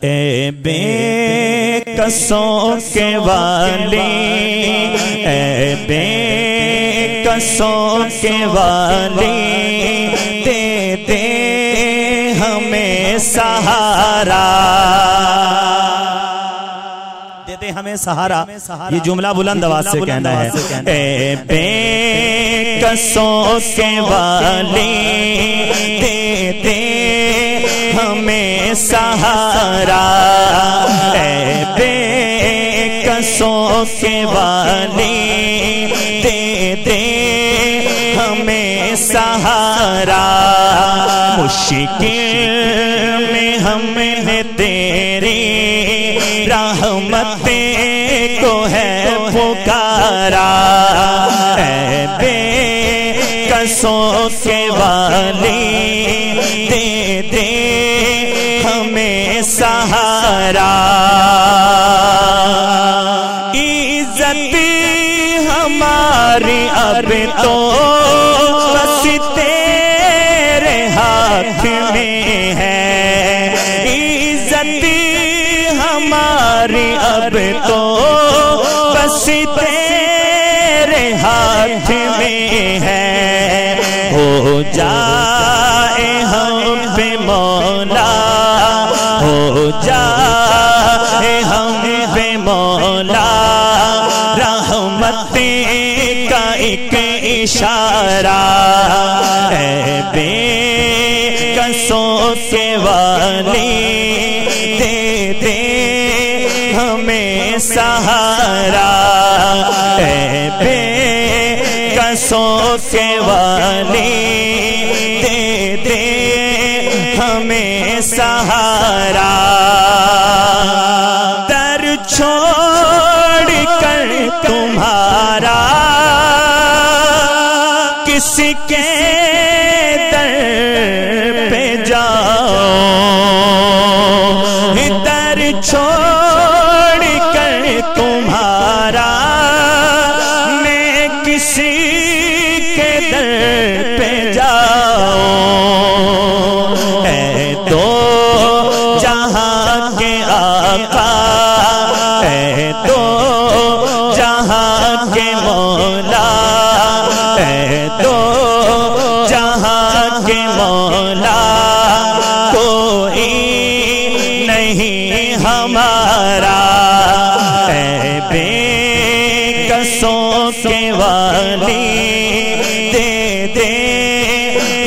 اے بے کسوں کے والی، اے بے کسوں کے والی، دے دے ہمیں سہارا۔ دے ہمیں سہارا۔ یہ جملہ بلند آواز سے کہنا ہے۔ اے بے کسوں کے والی دے دے ہمیں سہارا۔ اے بے کسوں کے والی دے دے ہمیں سہارا۔ مشکل میں ہم نے تیری رحمت کو ہے پکارا۔ اے بے کسوں کے والی دے دے ہمیں سہارا۔ عزت ہماری اب تو بس تیرے ہاتھ میں ہے۔ عزت ہماری اب تو بس تیرے ہاتھ میں ہے۔ ہو جائے ہم پہ مولا، ہو جائے ہم پہ مولا۔ رحمت کا ایک اشارہ اے بے کسوں کے والی دے دے، ہمیں سہارا اے بے کسوں کے والے دے دے ہمیں سہارا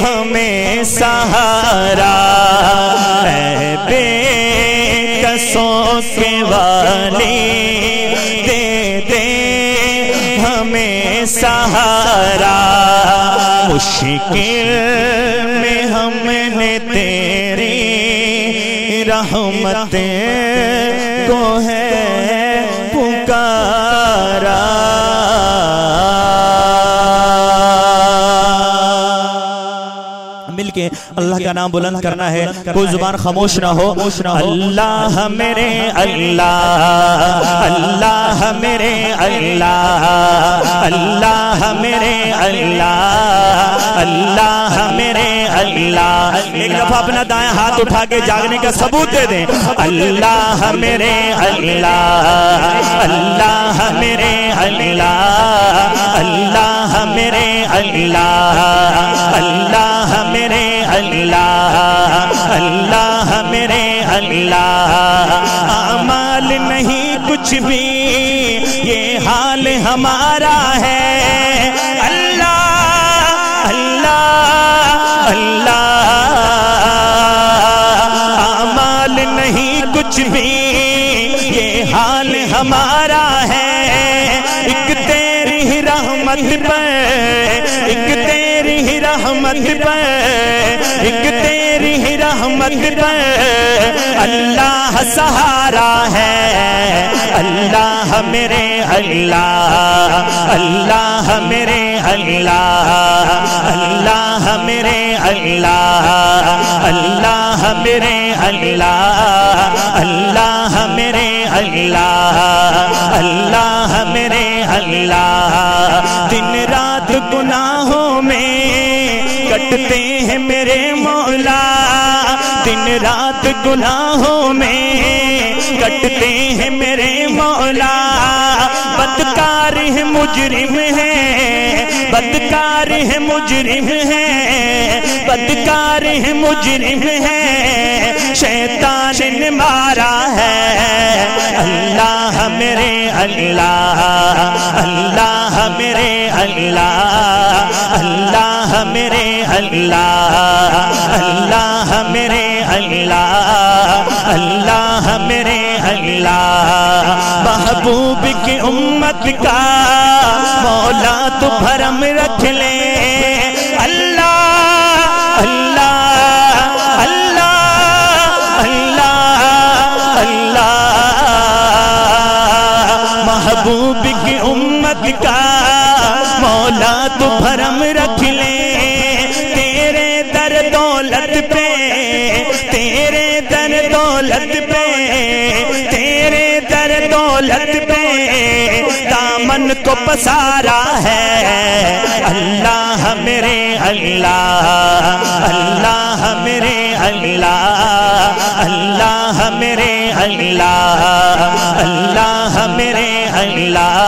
ہمیں سہارا اے بے کسوں کے والی دے دے ہمیں سہارا۔ مشکل میں ہم نے تیری رحمت کو ہے پکارا۔ کے اللہ کا نام بلند کرنا ہے کوئی زبان خاموش نہ ہو۔ اللہ میرے اللہ اللہ میرے اللہ اللہ میرے اللہ اللہ میرے اللہ۔ ایک دفعہ اپنا دائیں ہاتھ اٹھا کے جاگنے کا ثبوت دے دیں۔ اللہ میرے اللہ اللہ میرے اللہ اللہ میرے اللہ اللہ اللہ اللہ میرے اللہ، اعمال نہیں کچھ بھی، یہ حال ہمارا ہے۔ اللہ اللہ اللہ، اعمال نہیں کچھ بھی، یہ حال ہمارا ہے۔ ایک تیری ہی رحمت پر، ایک تیری رحمت پر ایک تیری ہی رحمت پر اللہ سہارا ہے، اللہ میرے اللہ اللہ میرے اللہ اللہ میرے اللہ اللہ میرے اللہ اللہ میرے اللہ اللہ میرے اللہ۔ گناہوں ہیں میرے مولا۔ دن رات گناہوں میں کٹتے ہیں میرے مولا۔ بدکار ہے مجرم ہے بدکار ہے مجرم ہے بدکار ہے مجرم ہے شیطان نے مارا ہے۔ اللہ میرے اللہ اللہ میرے اللہ اللہ میرے اللہ اللہ میرے اللہ اللہ میرے اللہ۔ محبوب کی امت کا مولا تو بھرم رکھ لے۔ اللہ اللہ اللہ اللہ اللہ۔ محبوب کی امت کا مولا تو بھرم رکھ لے۔ تیرے در دولت پہ، تیرے در دولت پہ، تیرے در دولت پہ دامن کو پسارا ہے۔ اللہ میرے اللہ اللہ میرے اللہ اللہ میرے اللہ اللہ میرے اللہ۔